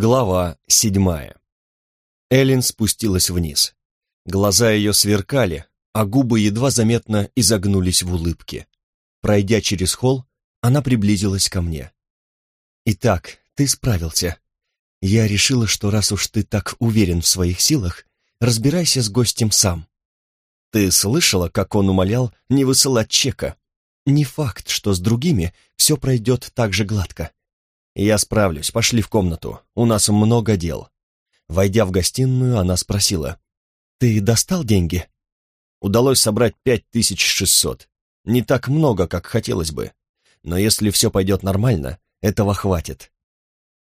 Глава седьмая. Эллен спустилась вниз. Глаза ее сверкали, а губы едва заметно изогнулись в улыбке. Пройдя через холл, она приблизилась ко мне. «Итак, ты справился. Я решила, что раз уж ты так уверен в своих силах, разбирайся с гостем сам. Ты слышала, как он умолял не высылать чека? Не факт, что с другими все пройдет так же гладко. Я справлюсь, пошли в комнату, у нас много дел. Войдя в гостиную, она спросила, «Ты достал деньги?» Удалось собрать пять тысяч шестьсот. Не так много, как хотелось бы. Но если все пойдет нормально, этого хватит.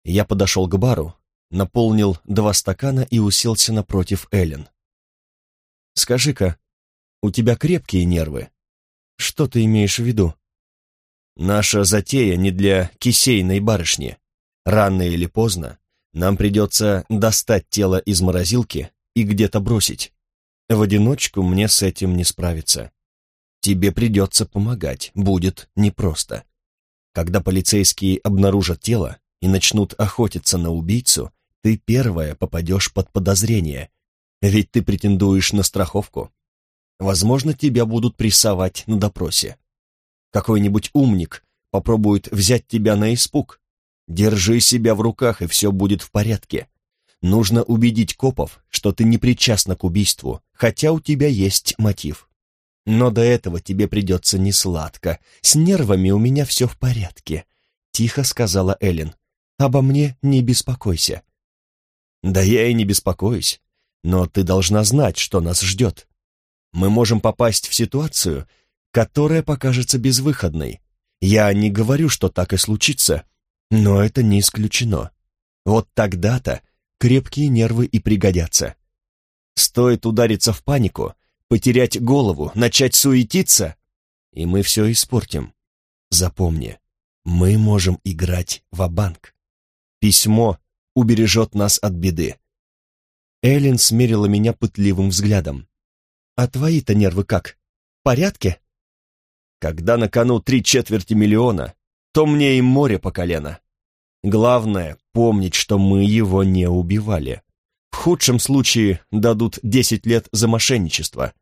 Я подошел к бару, наполнил два стакана и уселся напротив Эллен. «Скажи-ка, у тебя крепкие нервы. Что ты имеешь в виду?» «Наша затея не для кисейной барышни. Рано или поздно нам придется достать тело из морозилки и где-то бросить. В одиночку мне с этим не справиться. Тебе придется помогать, будет непросто. Когда полицейские обнаружат тело и начнут охотиться на убийцу, ты первая попадешь под подозрение, ведь ты претендуешь на страховку. Возможно, тебя будут прессовать на допросе. Какой-нибудь умник попробует взять тебя на испуг. Держи себя в руках, и все будет в порядке. Нужно убедить копов, что ты не причастна к убийству, хотя у тебя есть мотив. Но до этого тебе придется несладко. С нервами у меня все в порядке», — тихо сказала Эллен. «Обо мне не беспокойся». «Да я и не беспокоюсь, но ты должна знать, что нас ждет мы можем попасть в ситуацию, которая покажется безвыходной. Я не говорю, что так и случится, но это не исключено. Вот тогда-то крепкие нервы и пригодятся. Стоит удариться в панику, потерять голову, начать суетиться, и мы все испортим. Запомни, мы можем играть в банк Письмо убережет нас от беды. Эллен смерила меня пытливым взглядом. А твои-то нервы как? В порядке? Когда на кону три четверти миллиона, то мне и море по колено. Главное — помнить, что мы его не убивали. В худшем случае дадут десять лет за мошенничество.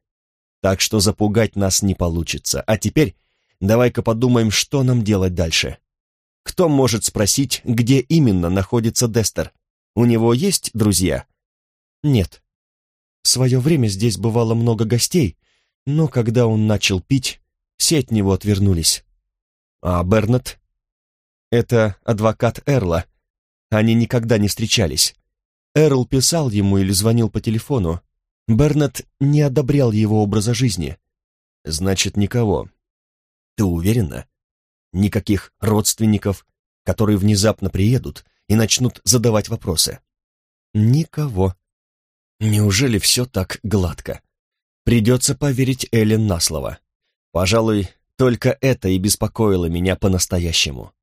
Так что запугать нас не получится. А теперь давай-ка подумаем, что нам делать дальше. Кто может спросить, где именно находится Дестер? У него есть друзья? Нет. В свое время здесь бывало много гостей, но когда он начал пить, все от него отвернулись. А Бернет? Это адвокат Эрла. Они никогда не встречались. Эрл писал ему или звонил по телефону. Бернет не одобрял его образа жизни. Значит, никого. Ты уверена? Никаких родственников, которые внезапно приедут и начнут задавать вопросы. Никого. Неужели все так гладко? Придется поверить Эллен на слово. Пожалуй, только это и беспокоило меня по-настоящему.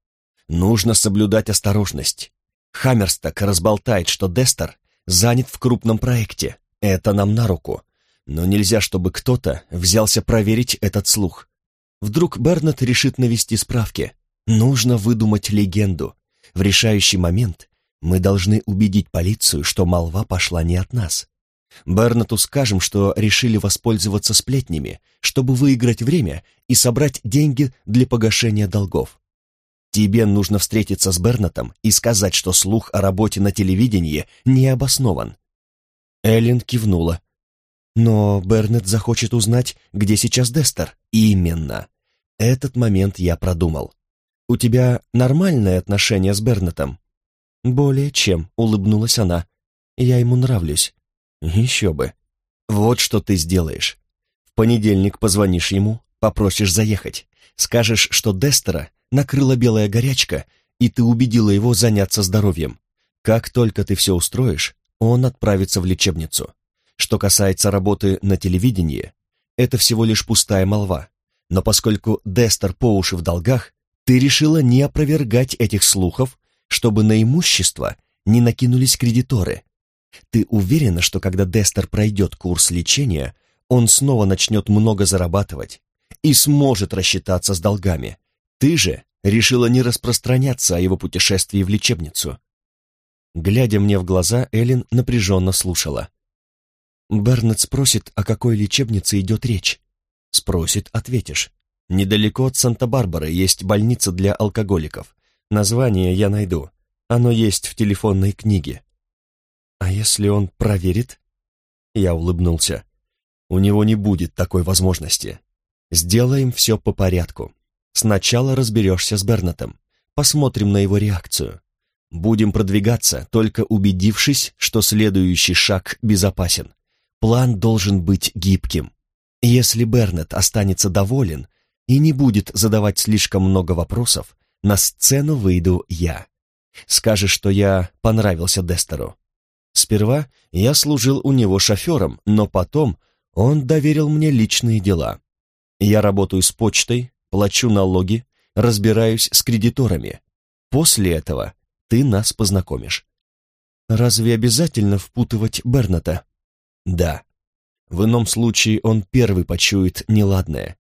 Нужно соблюдать осторожность. Хаммерсток разболтает, что Дестер занят в крупном проекте. Это нам на руку. Но нельзя, чтобы кто-то взялся проверить этот слух. Вдруг Бернет решит навести справки. Нужно выдумать легенду. В решающий момент мы должны убедить полицию, что молва пошла не от нас. Бернату скажем, что решили воспользоваться сплетнями, чтобы выиграть время и собрать деньги для погашения долгов. Тебе нужно встретиться с Бернатом и сказать, что слух о работе на телевидении не обоснован. Эллен кивнула. Но Бернет захочет узнать, где сейчас Дестер. Именно. Этот момент я продумал. У тебя нормальное отношение с Бернетом? Более чем, улыбнулась она. Я ему нравлюсь. Еще бы. Вот что ты сделаешь. В понедельник позвонишь ему, попросишь заехать. Скажешь, что Дестера накрыла белая горячка, и ты убедила его заняться здоровьем. Как только ты все устроишь, он отправится в лечебницу. Что касается работы на телевидении, это всего лишь пустая молва. Но поскольку Дестер по уши в долгах, ты решила не опровергать этих слухов, чтобы на имущество не накинулись кредиторы, ты уверена, что когда Дестер пройдет курс лечения, он снова начнет много зарабатывать и сможет рассчитаться с долгами? Ты же решила не распространяться о его путешествии в лечебницу. Глядя мне в глаза, Эллен напряженно слушала. «Бернет спросит, о какой лечебнице идет речь?» «Спросит, ответишь. Недалеко от Санта-Барбары есть больница для алкоголиков. Название я найду. Оно есть в телефонной книге». «А если он проверит?» Я улыбнулся. «У него не будет такой возможности. Сделаем все по порядку. Сначала разберешься с Бернатом. Посмотрим на его реакцию. Будем продвигаться, только убедившись, что следующий шаг безопасен. План должен быть гибким. Если Бернет останется доволен и не будет задавать слишком много вопросов, на сцену выйду я. Скажешь, что я понравился Дестеру. Сперва я служил у него шофером, но потом он доверил мне личные дела. Я работаю с почтой, плачу налоги, разбираюсь с кредиторами. После этого ты нас познакомишь. Разве обязательно впутывать Берната? Да. В ином случае он первый почует неладное.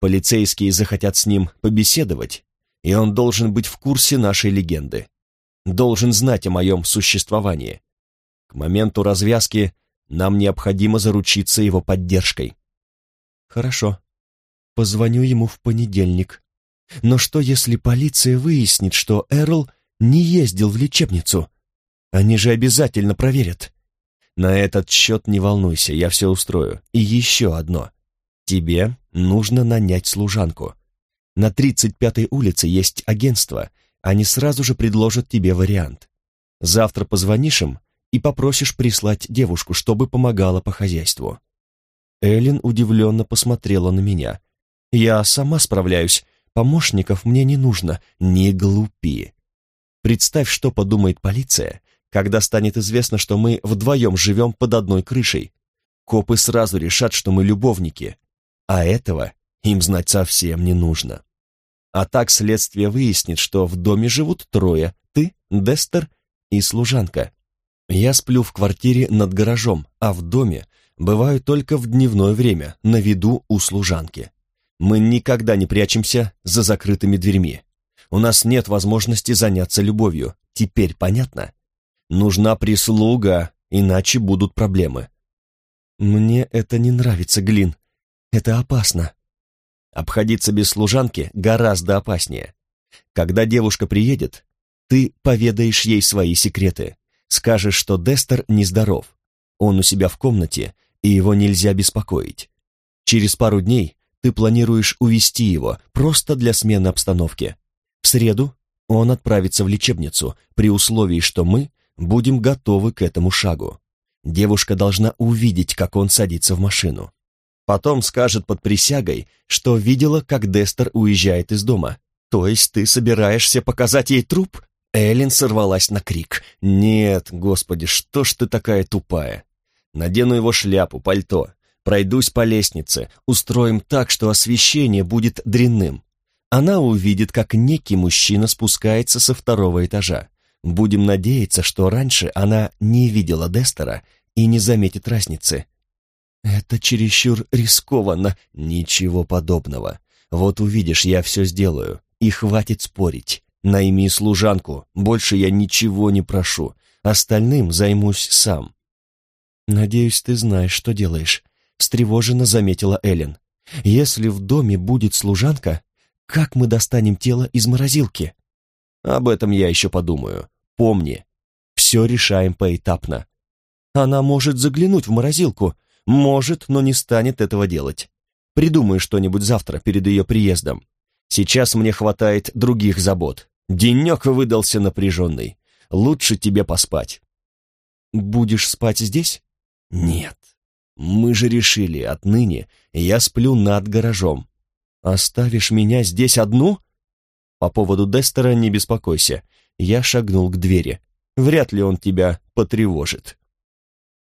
Полицейские захотят с ним побеседовать, и он должен быть в курсе нашей легенды. Должен знать о моем существовании. Моменту развязки нам необходимо заручиться его поддержкой. Хорошо. Позвоню ему в понедельник. Но что, если полиция выяснит, что Эрл не ездил в лечебницу? Они же обязательно проверят. На этот счет не волнуйся, я все устрою. И еще одно. Тебе нужно нанять служанку. На 35-й улице есть агентство, они сразу же предложат тебе вариант. Завтра позвонишь им и попросишь прислать девушку, чтобы помогала по хозяйству. Эллен удивленно посмотрела на меня. Я сама справляюсь, помощников мне не нужно, не глупи. Представь, что подумает полиция, когда станет известно, что мы вдвоем живем под одной крышей. Копы сразу решат, что мы любовники, а этого им знать совсем не нужно. А так следствие выяснит, что в доме живут трое, ты, Дестер и служанка. Я сплю в квартире над гаражом, а в доме бываю только в дневное время, на виду у служанки. Мы никогда не прячемся за закрытыми дверьми. У нас нет возможности заняться любовью. Теперь понятно? Нужна прислуга, иначе будут проблемы. Мне это не нравится, Глин. Это опасно. Обходиться без служанки гораздо опаснее. Когда девушка приедет, ты поведаешь ей свои секреты. Скажешь, что Дестер нездоров. Он у себя в комнате, и его нельзя беспокоить. Через пару дней ты планируешь увести его, просто для смены обстановки. В среду он отправится в лечебницу, при условии, что мы будем готовы к этому шагу. Девушка должна увидеть, как он садится в машину. Потом скажет под присягой, что видела, как Дестер уезжает из дома. То есть ты собираешься показать ей труп? Эллен сорвалась на крик. «Нет, господи, что ж ты такая тупая? Надену его шляпу, пальто, Пройдусь по лестнице, устроим так, что освещение будет дрянным. Она увидит, как некий мужчина спускается со второго этажа. Будем надеяться, что раньше она не видела Дестера и не заметит разницы. Это чересчур рискованно. Ничего подобного. Вот увидишь, я все сделаю. И хватит спорить. Найми служанку. Больше я ничего не прошу. Остальным займусь сам. Надеюсь, ты знаешь, что делаешь встревоженно заметила Эллен. «Если в доме будет служанка, как мы достанем тело из морозилки?» «Об этом я еще подумаю. Помни, все решаем поэтапно. Она может заглянуть в морозилку, может, но не станет этого делать. Придумай что-нибудь завтра перед ее приездом. Сейчас мне хватает других забот. Денек выдался напряженный. Лучше тебе поспать». «Будешь спать здесь?» «Нет, мы же решили, отныне я сплю над гаражом. Оставишь меня здесь одну? По поводу Дестера не беспокойся. Я шагнул к двери. Вряд ли он тебя потревожит.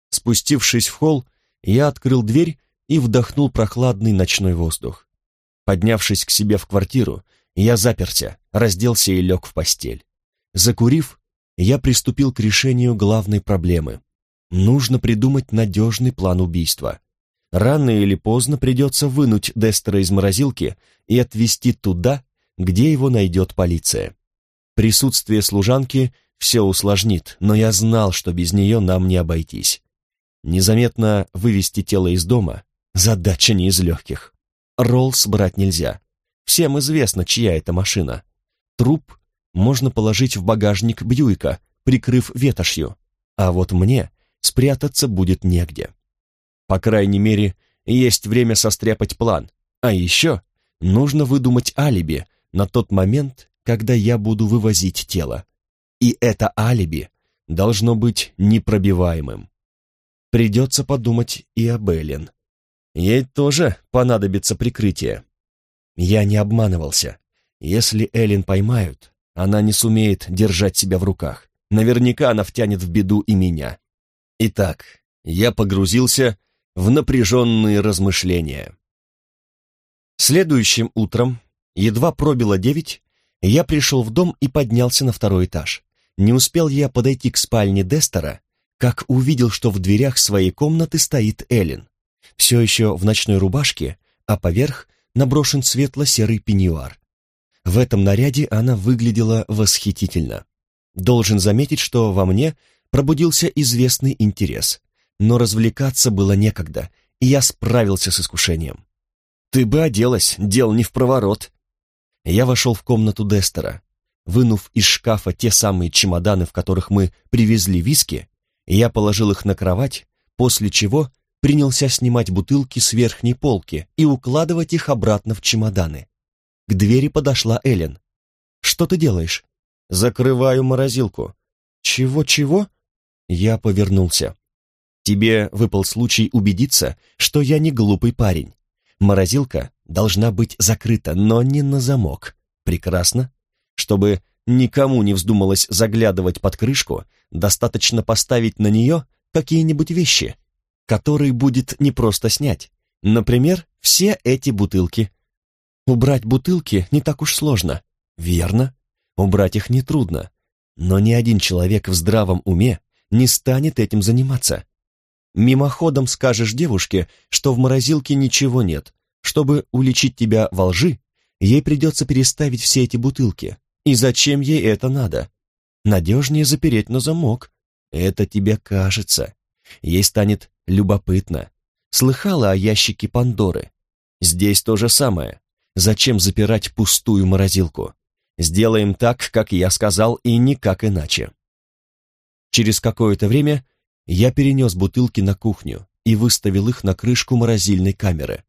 Спустившись в холл, я открыл дверь и вдохнул прохладный ночной воздух. Поднявшись к себе в квартиру, я заперся, разделся и лег в постель. Закурив, я приступил к решению главной проблемы. Нужно придумать надежный план убийства. Рано или поздно придется вынуть Дестера из морозилки и отвезти туда, где его найдет полиция. Присутствие служанки все усложнит, но я знал, что без нее нам не обойтись. Незаметно вывести тело из дома — задача не из легких. Роллс брать нельзя. Всем известно, чья это машина. Труп можно положить в багажник Бьюика, прикрыв ветошью, а вот мне спрятаться будет негде. По крайней мере, есть время состряпать план, а еще нужно выдумать алиби на тот момент, когда я буду вывозить тело. И это алиби должно быть непробиваемым. Придется подумать и об Эллен. Ей тоже понадобится прикрытие. Я не обманывался. Если Эллен поймают, она не сумеет держать себя в руках. Наверняка она втянет в беду и меня. Итак, я погрузился в напряженные размышления. Следующим утром, едва пробило девять, я пришел в дом и поднялся на второй этаж. Не успел я подойти к спальне Дестера, как увидел, что в дверях своей комнаты стоит Эллен, все еще в ночной рубашке, а поверх наброшен светло-серый пеньюар. В этом наряде она выглядела восхитительно. Должен заметить, что во мне пробудился известный интерес, но развлекаться было некогда, и я справился с искушением. «Ты бы оделась, дел не в проворот». Я вошел в комнату Дестера. Вынув из шкафа те самые чемоданы, в которых мы привезли виски, я положил их на кровать, после чего принялся снимать бутылки с верхней полки и укладывать их обратно в чемоданы. К двери подошла Элен. «Что ты делаешь?» «Закрываю морозилку». «Чего-чего?» Я повернулся. «Тебе выпал случай убедиться, что я не глупый парень. Морозилка должна быть закрыта, но не на замок. Прекрасно. Чтобы никому не вздумалось заглядывать под крышку, достаточно поставить на нее какие-нибудь вещи, которые будет непросто снять. Например, все эти бутылки. Убрать бутылки не так уж сложно. Верно, убрать их нетрудно. Но ни один человек в здравом уме не станет этим заниматься. Мимоходом скажешь девушке, что в морозилке ничего нет. Чтобы уличить тебя во лжи, ей придется переставить все эти бутылки. И зачем ей это надо? Надежнее запереть на замок. Это тебе кажется. Ей станет любопытно. Слыхала о ящике Пандоры? Здесь то же самое. Зачем запирать пустую морозилку? Сделаем так, как я сказал, и никак иначе. Через какое-то время я перенес бутылки на кухню и выставил их на крышку морозильной камеры.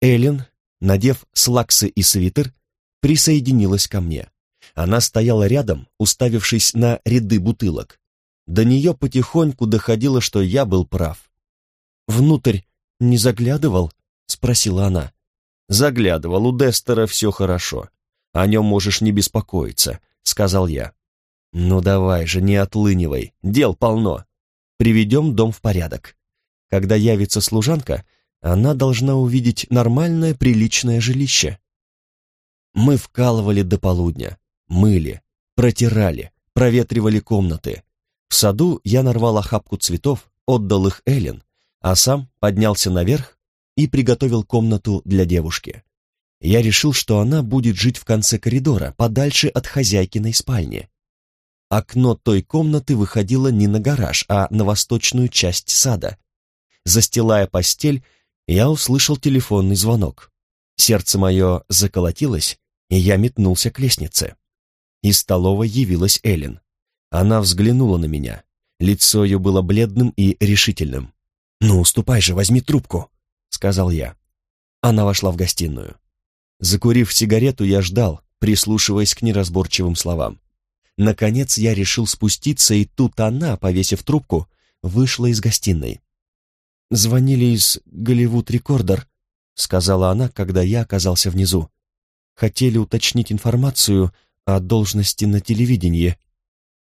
Эллен, надев слаксы и свитер, присоединилась ко мне. Она стояла рядом, уставившись на ряды бутылок. До нее потихоньку доходило, что я был прав. «Внутрь не заглядывал?» — спросила она. «Заглядывал, у Дестера все хорошо. О нем можешь не беспокоиться», — сказал я. «Ну давай же, не отлынивай, дел полно. Приведем дом в порядок. Когда явится служанка, она должна увидеть нормальное, приличное жилище». Мы вкалывали до полудня, мыли, протирали, проветривали комнаты. В саду я нарвал охапку цветов, отдал их Эллен, а сам поднялся наверх и приготовил комнату для девушки. Я решил, что она будет жить в конце коридора, подальше от хозяйкиной спальни. Окно той комнаты выходило не на гараж, а на восточную часть сада. Застилая постель, я услышал телефонный звонок. Сердце мое заколотилось, и я метнулся к лестнице. Из столовой явилась Эллен. Она взглянула на меня. Лицо ее было бледным и решительным. «Ну, ступай же, возьми трубку», — сказал я. Она вошла в гостиную. Закурив сигарету, я ждал, прислушиваясь к неразборчивым словам. Наконец я решил спуститься, и тут она, повесив трубку, вышла из гостиной. «Звонили из Голливуд Рекордер», — сказала она, когда я оказался внизу. «Хотели уточнить информацию о должности на телевидении.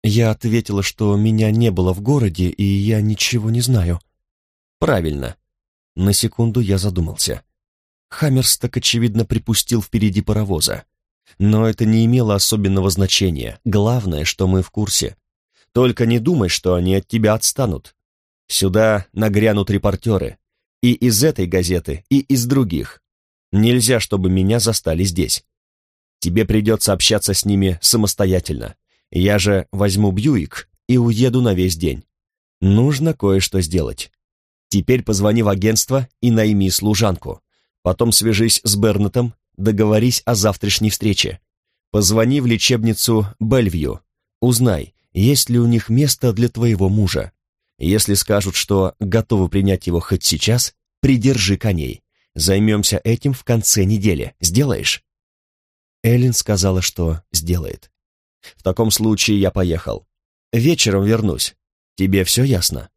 Я ответила, что меня не было в городе, и я ничего не знаю. Правильно. На секунду я задумался. Хаммерсток, очевидно, припустил впереди паровоза. Но это не имело особенного значения. Главное, что мы в курсе. Только не думай, что они от тебя отстанут. Сюда нагрянут репортеры. И из этой газеты, и из других. Нельзя, чтобы меня застали здесь. Тебе придется общаться с ними самостоятельно. Я же возьму Бьюик и уеду на весь день. Нужно кое-что сделать. Теперь позвони в агентство и найми служанку. Потом свяжись с Бернетом, договорись о завтрашней встрече. Позвони в лечебницу Бельвью. Узнай, есть ли у них место для твоего мужа. Если скажут, что готовы принять его хоть сейчас, придержи коней. Займемся этим в конце недели. Сделаешь?» Эллен сказала, что сделает. «В таком случае я поехал. Вечером вернусь. Тебе все ясно?»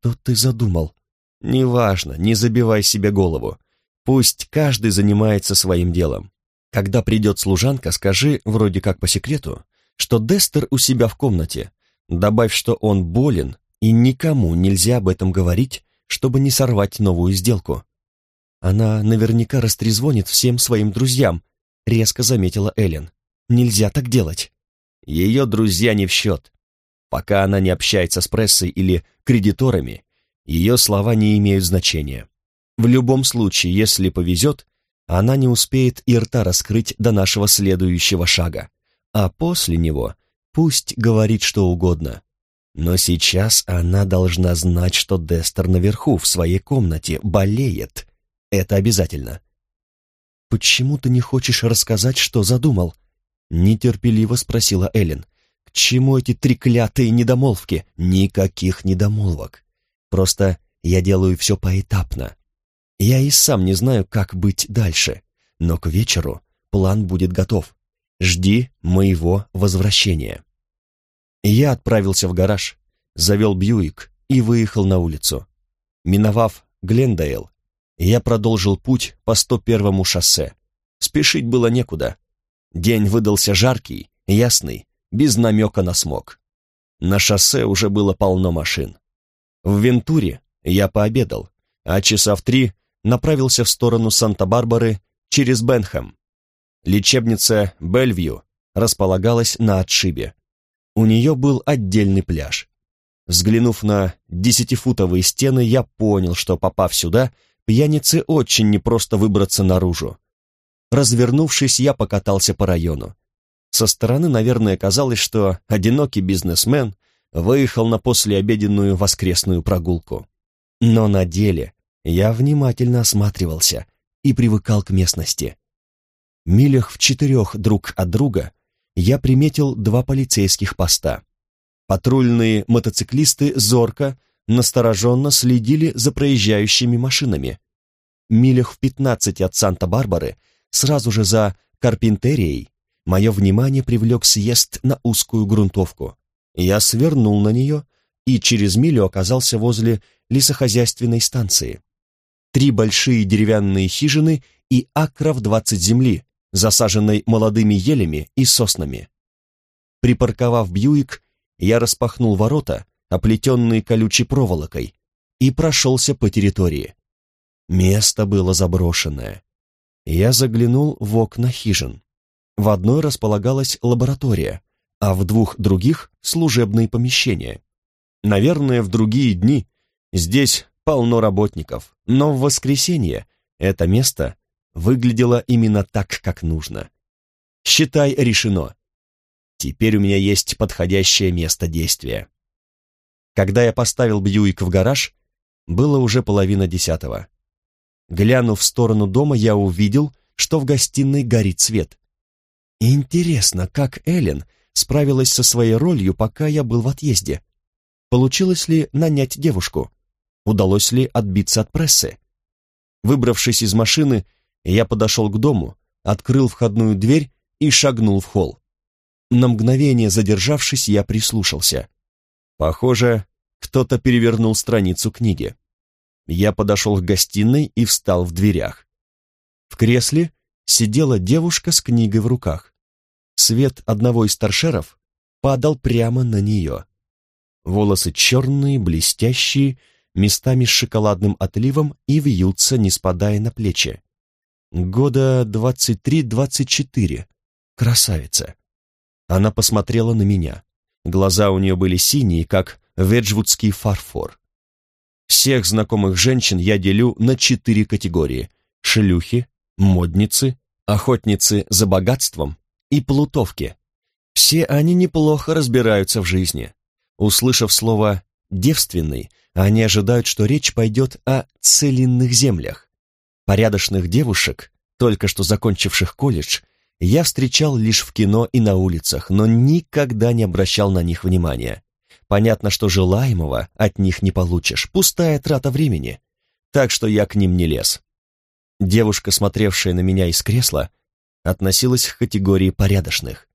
«Что ты задумал?» «Неважно, не забивай себе голову. Пусть каждый занимается своим делом. Когда придет служанка, скажи, вроде как по секрету, что Дестер у себя в комнате. Добавь, что он болен, и никому нельзя об этом говорить, чтобы не сорвать новую сделку. Она наверняка растрезвонит всем своим друзьям, резко заметила Эллен. Нельзя так делать. Ее друзья не в счет. Пока она не общается с прессой или кредиторами, ее слова не имеют значения. В любом случае, если повезет, она не успеет и рта раскрыть до нашего следующего шага. А после него пусть говорит что угодно. Но сейчас она должна знать, что Дестер наверху, в своей комнате, болеет. Это обязательно. «Почему ты не хочешь рассказать, что задумал?» Нетерпеливо спросила Эллен. «К чему эти треклятые недомолвки?» «Никаких недомолвок. Просто я делаю все поэтапно. Я и сам не знаю, как быть дальше, но к вечеру план будет готов. Жди моего возвращения». Я отправился в гараж, завел Бьюик и выехал на улицу. Миновав Глендейл, я продолжил путь по 101-му шоссе. Спешить было некуда. День выдался жаркий, ясный, без намека на смог. На шоссе уже было полно машин. В Вентуре я пообедал, а часа в три направился в сторону Санта-Барбары через Бенхэм. Лечебница Бельвью располагалась на отшибе. У нее был отдельный пляж. Взглянув на десятифутовые стены, я понял, что, попав сюда, Пьянице очень непросто выбраться наружу. Развернувшись, я покатался по району. Со стороны, наверное, казалось, что одинокий бизнесмен выехал на послеобеденную воскресную прогулку. Но на деле я внимательно осматривался и привыкал к местности. Милях в четырех друг от друга я приметил два полицейских поста. Патрульные мотоциклисты зорко настороженно следили за проезжающими машинами. Милях в пятнадцати от Санта-Барбары, сразу же за Карпинтерией, мое внимание привлек съезд на узкую грунтовку. Я свернул на нее и через милю оказался возле лесохозяйственной станции. Три большие деревянные хижины и акров двадцать земли, засаженной молодыми елями и соснами. Припарковав Бьюик, я распахнул ворота оплетенные колючей проволокой, и прошелся по территории. Место было заброшенное. Я заглянул в окна хижин. В одной располагалась лаборатория, а в двух других — служебные помещения. Наверное, в другие дни здесь полно работников, но в воскресенье это место выглядело именно так, как нужно. Считай, решено. Теперь у меня есть подходящее место действия. Когда я поставил Бьюик в гараж, было уже половина десятого. Глянув в сторону дома, я увидел, что в гостиной горит свет. Интересно, как Эллен справилась со своей ролью, пока я был в отъезде. Получилось ли нанять девушку? Удалось ли отбиться от прессы? Выбравшись из машины, я подошел к дому, открыл входную дверь и шагнул в холл. На мгновение задержавшись, я прислушался. Похоже, кто-то перевернул страницу книги. Я подошел к гостиной и встал в дверях. В кресле сидела девушка с книгой в руках. Свет одного из торшеров падал прямо на нее. Волосы черные, блестящие, местами с шоколадным отливом и вьются, не спадая на плечи. Года двадцать три-двадцать четыре. Красавица. Она посмотрела на меня. Глаза у нее были синие, как веджвудский фарфор. Всех знакомых женщин я делю на четыре категории. Шлюхи, модницы, охотницы за богатством и плутовки. Все они неплохо разбираются в жизни. Услышав слово «девственный», они ожидают, что речь пойдет о целинных землях. Порядочных девушек, только что закончивших колледж, я встречал лишь в кино и на улицах, но никогда не обращал на них внимания. Понятно, что желаемого от них не получишь, пустая трата времени. Так что я к ним не лез. Девушка, смотревшая на меня из кресла, относилась к категории порядочных.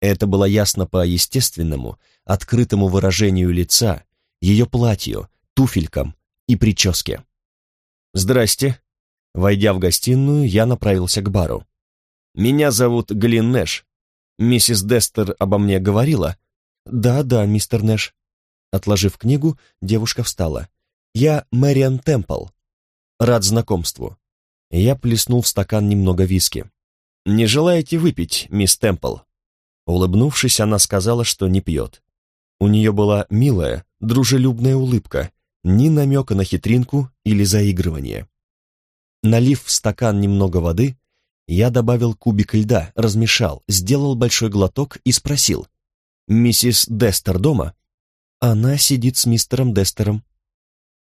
Это было ясно по естественному, открытому выражению лица, ее платью, туфелькам и прическе. «Здрасте». Войдя в гостиную, я направился к бару. «Меня зовут Глин Нэш. Миссис Дестер обо мне говорила?» «Да, да, мистер Нэш». Отложив книгу, девушка встала. «Я Мэриан Темпл. Рад знакомству». Я плеснул в стакан немного виски. «Не желаете выпить, мисс Темпл?» Улыбнувшись, она сказала, что не пьет. У нее была милая, дружелюбная улыбка, ни намека на хитринку или заигрывание. Налив в стакан немного воды, я добавил кубик льда, размешал, сделал большой глоток и спросил. «Миссис Дестер дома?» «Она сидит с мистером Дестером».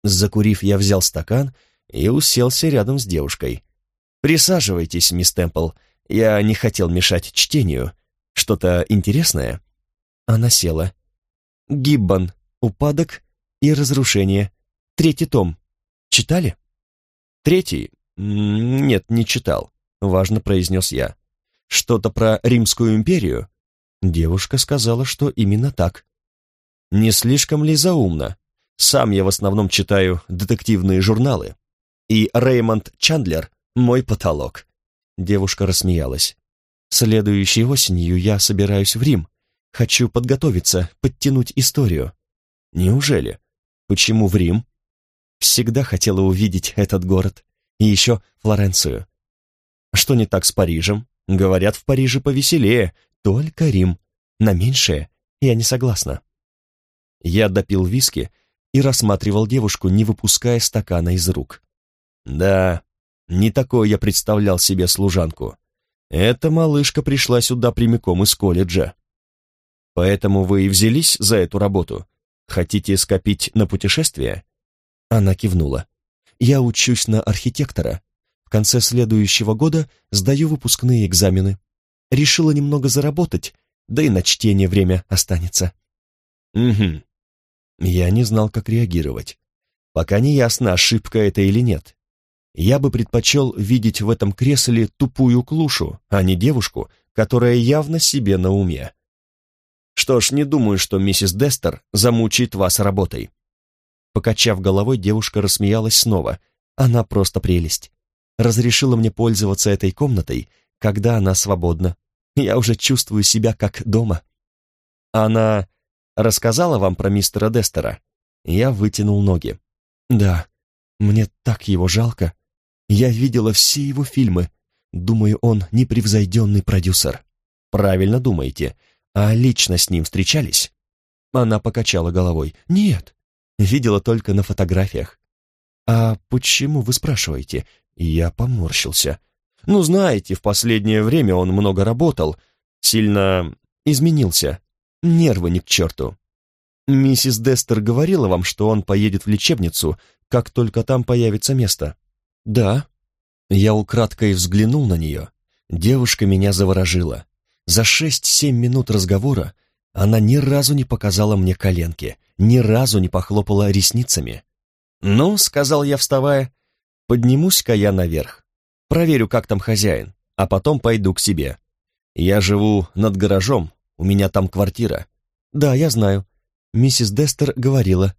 Закурив, я взял стакан и уселся рядом с девушкой. «Присаживайтесь, мисс Темпл. Я не хотел мешать чтению. Что-то интересное?» Она села. «Гиббон. Упадок и разрушение. Третий том. Читали?» «Третий? Нет, не читал», — важно произнес я. «Что-то про Римскую империю?» Девушка сказала, что именно так. «Не слишком ли заумно? Сам я в основном читаю детективные журналы. И Реймонд Чандлер — мой потолок». Девушка рассмеялась. «Следующей осенью я собираюсь в Рим. Хочу подготовиться, подтянуть историю». «Неужели? Почему в Рим?» Всегда хотела увидеть этот город. И еще Флоренцию. Что не так с Парижем? Говорят, в Париже повеселее. Только Рим. На меньшее я не согласна. Я допил виски и рассматривал девушку, не выпуская стакана из рук. Да, не такой я представлял себе служанку. Эта малышка пришла сюда прямиком из колледжа. Поэтому вы и взялись за эту работу? Хотите скопить на путешествие? Она кивнула. «Я учусь на архитектора. В конце следующего года сдаю выпускные экзамены. Решила немного заработать, да и на чтение время останется». «Угу». Я не знал, как реагировать. Пока не ясно, ошибка это или нет. Я бы предпочел видеть в этом кресле тупую клушу, а не девушку, которая явно себе на уме. Что ж, не думаю, что миссис Дестер замучит вас работой. Покачав головой, девушка рассмеялась снова. Она просто прелесть. Разрешила мне пользоваться этой комнатой, когда она свободна. Я уже чувствую себя как дома. Она рассказала вам про мистера Дестера? Я вытянул ноги. Да, мне так его жалко. Я видела все его фильмы. Думаю, он непревзойденный продюсер. Правильно думаете. А лично с ним встречались? Она покачала головой. Нет, Видела только на фотографиях. «А почему вы спрашиваете?» я поморщился. «Ну, знаете, в последнее время он много работал, сильно изменился. Нервы ни к черту. Миссис Дестер говорила вам, что он поедет в лечебницу, как только там появится место?» «Да». Я украдкой взглянул на нее. Девушка меня заворожила. За шесть-семь минут разговора она ни разу не показала мне коленки, ни разу не похлопала ресницами. «Ну», — сказал я, вставая, — «поднимусь-ка я наверх. Проверю, как там хозяин, а потом пойду к себе. Я живу над гаражом, у меня там квартира». «Да, я знаю. Миссис Дестер говорила».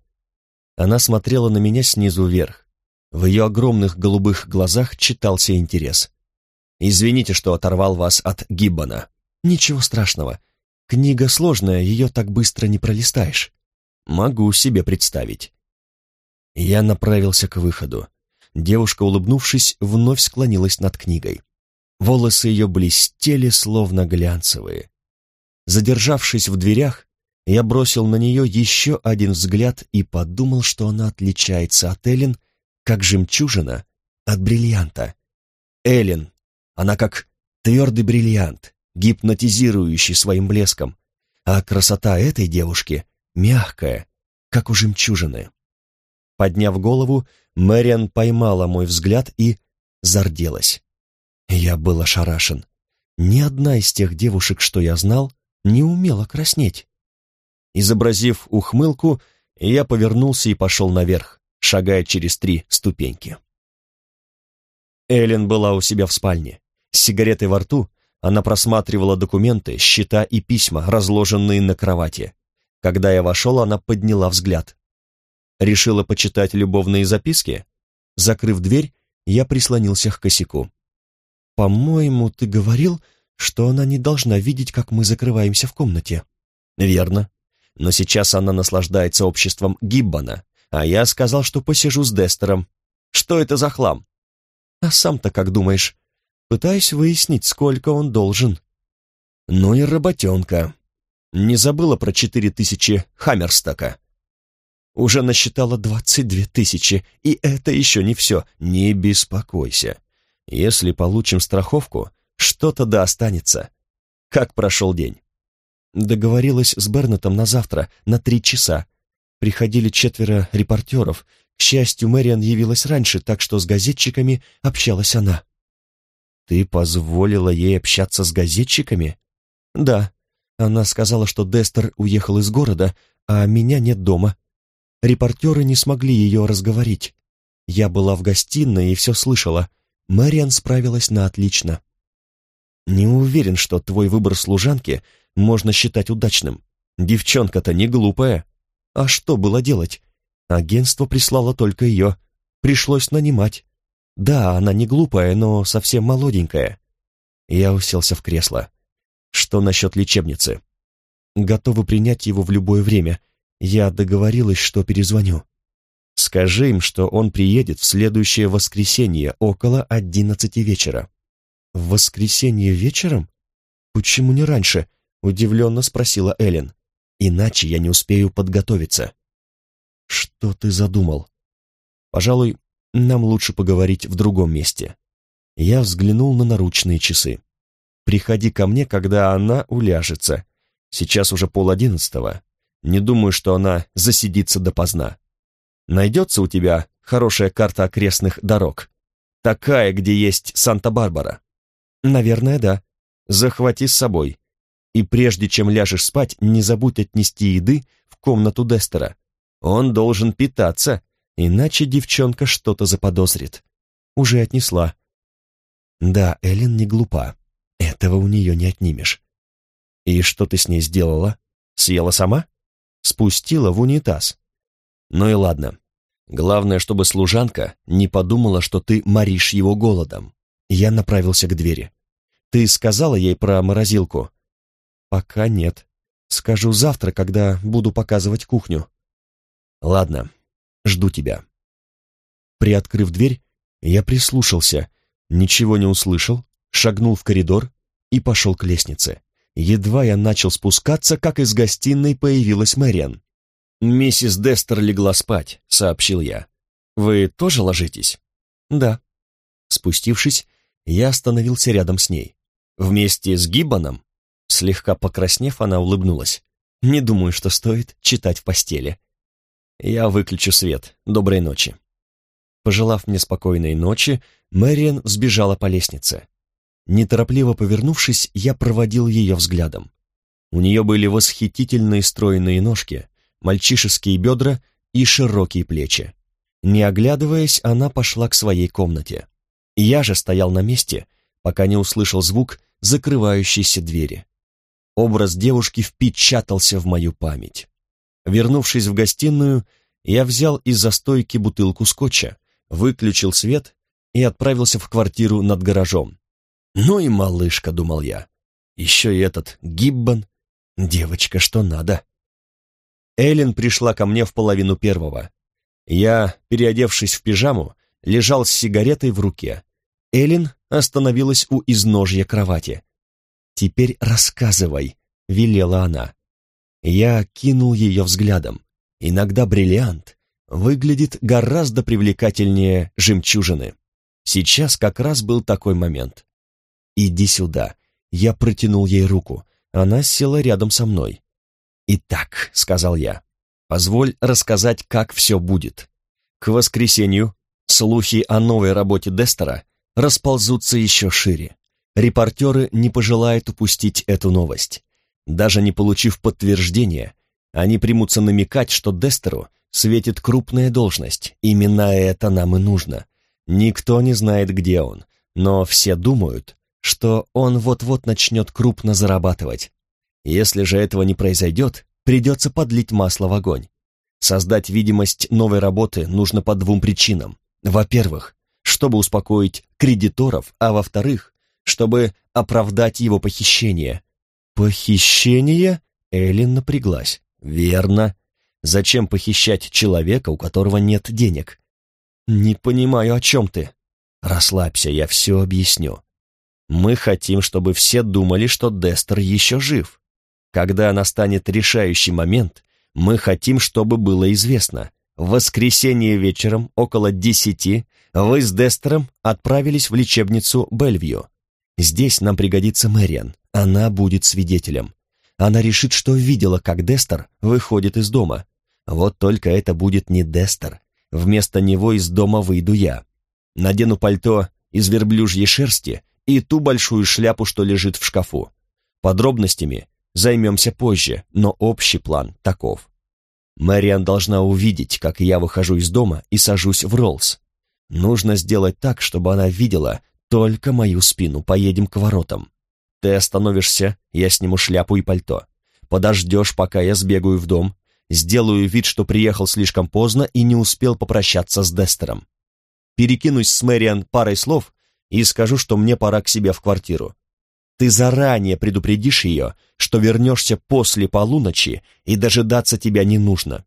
Она смотрела на меня снизу вверх. В ее огромных голубых глазах читался интерес. «Извините, что оторвал вас от Гиббона». «Ничего страшного. Книга сложная, ее так быстро не пролистаешь. Могу себе представить. Я направился к выходу. Девушка, улыбнувшись, вновь склонилась над книгой. Волосы ее блестели, словно глянцевые. Задержавшись в дверях, я бросил на нее еще один взгляд и подумал, что она отличается от Эллен, как жемчужина от бриллианта. Эллен, она как твердый бриллиант, гипнотизирующий своим блеском, а красота этой девушки мягкая, как у жемчужины. Подняв голову, Мэриан поймала мой взгляд и зарделась. Я был ошарашен. Ни одна из тех девушек, что я знал, не умела краснеть. Изобразив ухмылку, я повернулся и пошел наверх, шагая через три ступеньки. Эллен была у себя в спальне. С сигаретой во рту она просматривала документы, счета и письма, разложенные на кровати. Когда я вошел, она подняла взгляд. Решила почитать любовные записки? Закрыв дверь, я прислонился к косяку. «По-моему, ты говорил, что она не должна видеть, как мы закрываемся в комнате». «Верно. Но сейчас она наслаждается обществом Гиббона, а я сказал, что посижу с Дестером. Что это за хлам?» «А сам-то как думаешь?» «Пытаюсь выяснить, сколько он должен». «Ну и работенка. Не забыла про четыре тысячи Хаммерстока?» Уже насчитала двадцать две тысячи, и это еще не все. Не беспокойся. Если получим страховку, что-то да останется. Как прошел день? Договорилась с Бернетом на завтра, на три часа. Приходили четверо репортеров. К счастью, Мэриан явилась раньше, так что с газетчиками общалась она. «Ты позволила ей общаться с газетчиками?» «Да. Она сказала, что Дестер уехал из города, а меня нет дома. Репортеры не смогли ее разговорить. Я была в гостиной и все слышала. Мэриан справилась на отлично. Не уверен, что твой выбор служанки можно считать удачным. Девчонка-то не глупая. А что было делать? Агентство прислало только ее. Пришлось нанимать. Да, она не глупая, но совсем молоденькая. Я уселся в кресло. Что насчет лечебницы? Готовы принять его в любое время, я договорилась, что перезвоню. Скажи им, что он приедет в следующее воскресенье около одиннадцати вечера. В воскресенье вечером? Почему не раньше? Удивленно спросила Эллен. Иначе я не успею подготовиться. Что ты задумал? Пожалуй, нам лучше поговорить в другом месте. Я взглянул на наручные часы. Приходи ко мне, когда она уляжется. Сейчас уже пол одиннадцатого. Не думаю, что она засидится допоздна. Найдется у тебя хорошая карта окрестных дорог? Такая, где есть Санта-Барбара? Наверное, да. Захвати с собой. И прежде чем ляжешь спать, не забудь отнести еды в комнату Дестера. Он должен питаться, иначе девчонка что-то заподозрит. Уже отнесла. Да, Эллен не глупа. Этого у нее не отнимешь. И что ты с ней сделала? Съела сама? спустила в унитаз. Ну и ладно. Главное, чтобы служанка не подумала, что ты моришь его голодом. Я направился к двери. Ты сказала ей про морозилку? Пока нет. Скажу завтра, когда буду показывать кухню. Ладно, жду тебя. Приоткрыв дверь, я прислушался, ничего не услышал, шагнул в коридор и пошел к лестнице. Едва я начал спускаться, как из гостиной появилась Мэриан. «Миссис Дестер легла спать», — сообщил я. «Вы тоже ложитесь?» «Да». Спустившись, я остановился рядом с ней. «Вместе с Гиббоном?» Слегка покраснев, она улыбнулась. «Не думаю, что стоит читать в постели». «Я выключу свет. Доброй ночи». Пожелав мне спокойной ночи, Мэриан взбежала по лестнице. Неторопливо повернувшись, я проводил ее взглядом. У нее были восхитительные стройные ножки, мальчишеские бедра и широкие плечи. Не оглядываясь, она пошла к своей комнате. Я же стоял на месте, пока не услышал звук закрывающейся двери. Образ девушки впечатался в мою память. Вернувшись в гостиную, я взял из-за стойки бутылку скотча, выключил свет и отправился в квартиру над гаражом, ну и малышка, думал я. Еще и этот Гиббон. Девочка, что надо. Эллен пришла ко мне в половину первого. Я, переодевшись в пижаму, лежал с сигаретой в руке. Эллен остановилась у изножья кровати. «Теперь рассказывай», — велела она. Я кинул ее взглядом. Иногда бриллиант выглядит гораздо привлекательнее жемчужины. Сейчас как раз был такой момент. «Иди сюда. Я протянул ей руку. Она села рядом со мной. «Итак», — сказал я, — «позволь рассказать, как все будет. К воскресенью слухи о новой работе Дестера расползутся еще шире. Репортеры не пожелают упустить эту новость. Даже не получив подтверждения, они примутся намекать, что Дестеру светит крупная должность. Именно это нам и нужно. Никто не знает, где он, но все думают, что он вот-вот начнет крупно зарабатывать. Если же этого не произойдет, придется подлить масло в огонь. Создать видимость новой работы нужно по двум причинам. Во-первых, чтобы успокоить кредиторов, а во-вторых, чтобы оправдать его похищение. Похищение? Эллен напряглась. Верно. Зачем похищать человека, у которого нет денег? Не понимаю, о чем ты. Расслабься, я все объясню. Мы хотим, чтобы все думали, что Дестер еще жив. Когда настанет решающий момент, мы хотим, чтобы было известно. В воскресенье вечером, около десяти, вы с Дестером отправились в лечебницу Бельвью. Здесь нам пригодится Мэриан. Она будет свидетелем. Она решит, что видела, как Дестер выходит из дома. Вот только это будет не Дестер. Вместо него из дома выйду я. Надену пальто из верблюжьей шерсти и ту большую шляпу, что лежит в шкафу. Подробностями займемся позже, но общий план таков. Мэриан должна увидеть, как я выхожу из дома и сажусь в Роллс. Нужно сделать так, чтобы она видела только мою спину. Поедем к воротам. Ты остановишься, я сниму шляпу и пальто. Подождешь, пока я сбегаю в дом, сделаю вид, что приехал слишком поздно и не успел попрощаться с Дестером. Перекинусь с Мэриан парой слов и скажу, что мне пора к себе в квартиру. Ты заранее предупредишь ее, что вернешься после полуночи, и дожидаться тебя не нужно.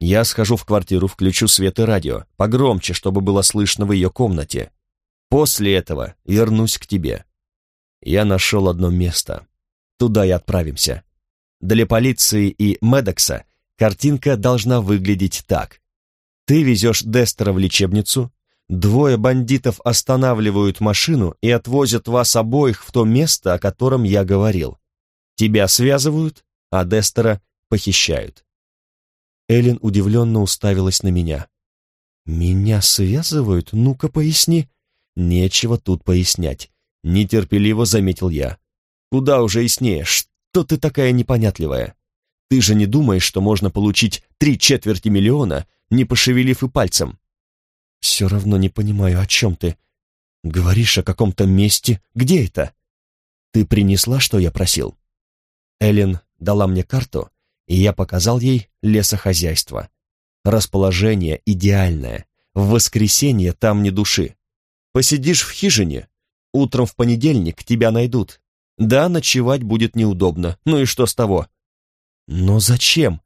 Я схожу в квартиру, включу свет и радио, погромче, чтобы было слышно в ее комнате. После этого вернусь к тебе. Я нашел одно место. Туда и отправимся. Для полиции и Медекса картинка должна выглядеть так. Ты везешь Дестера в лечебницу, двое бандитов останавливают машину и отвозят вас обоих в то место, о котором я говорил. Тебя связывают, а Дестера похищают. Эллен удивленно уставилась на меня. «Меня связывают? Ну-ка, поясни». «Нечего тут пояснять. Нетерпеливо заметил я. «Куда уже яснее, что ты такая непонятливая? Ты же не думаешь, что можно получить три четверти миллиона, не пошевелив и пальцем?» «Все равно не понимаю, о чем ты. Говоришь о каком-то месте. Где это?» «Ты принесла, что я просил?» Эллен дала мне карту, и я показал ей лесохозяйство. Расположение идеальное. В воскресенье там ни души. Посидишь в хижине, Утром в понедельник тебя найдут. Да, ночевать будет неудобно. Ну и что с того? Но зачем?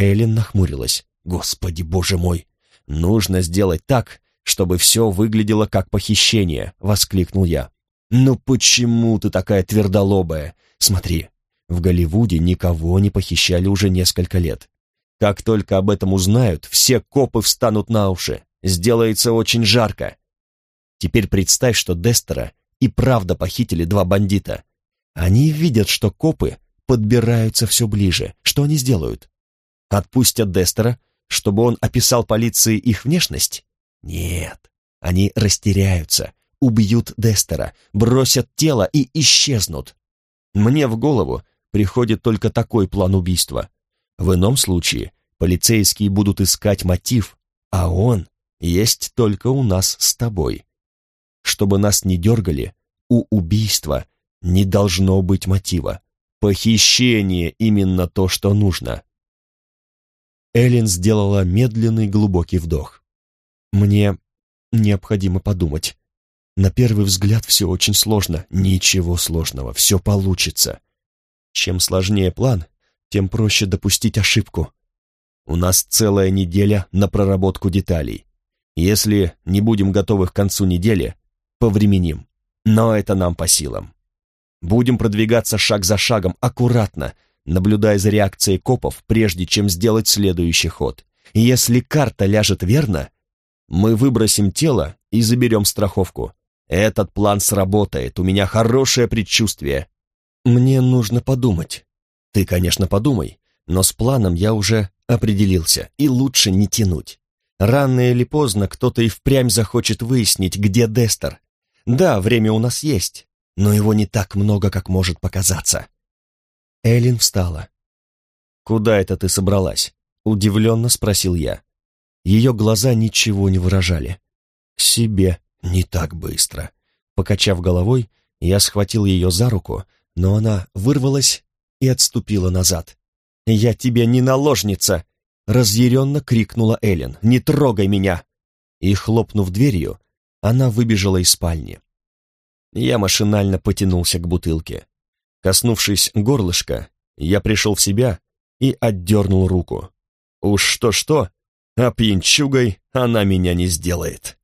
Эллен нахмурилась. Господи, боже мой! Нужно сделать так, чтобы все выглядело как похищение, воскликнул я. Ну почему ты такая твердолобая? Смотри, в Голливуде никого не похищали уже несколько лет. Как только об этом узнают, все копы встанут на уши. Сделается очень жарко. Теперь представь, что Дестера и правда похитили два бандита. Они видят, что копы подбираются все ближе. Что они сделают? Отпустят Дестера, чтобы он описал полиции их внешность? Нет, они растеряются, убьют Дестера, бросят тело и исчезнут. Мне в голову приходит только такой план убийства. В ином случае полицейские будут искать мотив, а он есть только у нас с тобой чтобы нас не дергали, у убийства не должно быть мотива. Похищение именно то, что нужно. Эллен сделала медленный глубокий вдох. Мне необходимо подумать. На первый взгляд все очень сложно. Ничего сложного, все получится. Чем сложнее план, тем проще допустить ошибку. У нас целая неделя на проработку деталей. Если не будем готовы к концу недели, повременим. Но это нам по силам. Будем продвигаться шаг за шагом, аккуратно, наблюдая за реакцией копов, прежде чем сделать следующий ход. Если карта ляжет верно, мы выбросим тело и заберем страховку. Этот план сработает, у меня хорошее предчувствие. Мне нужно подумать. Ты, конечно, подумай, но с планом я уже определился, и лучше не тянуть. Рано или поздно кто-то и впрямь захочет выяснить, где Дестер. Да, время у нас есть, но его не так много, как может показаться. Эллен встала. «Куда это ты собралась?» — удивленно спросил я. Ее глаза ничего не выражали. «К себе не так быстро». Покачав головой, я схватил ее за руку, но она вырвалась и отступила назад. «Я тебе не наложница!» — разъяренно крикнула Эллен. «Не трогай меня!» И, хлопнув дверью, она выбежала из спальни. Я машинально потянулся к бутылке. Коснувшись горлышка, я пришел в себя и отдернул руку. Уж что-что, а пьянчугой она меня не сделает.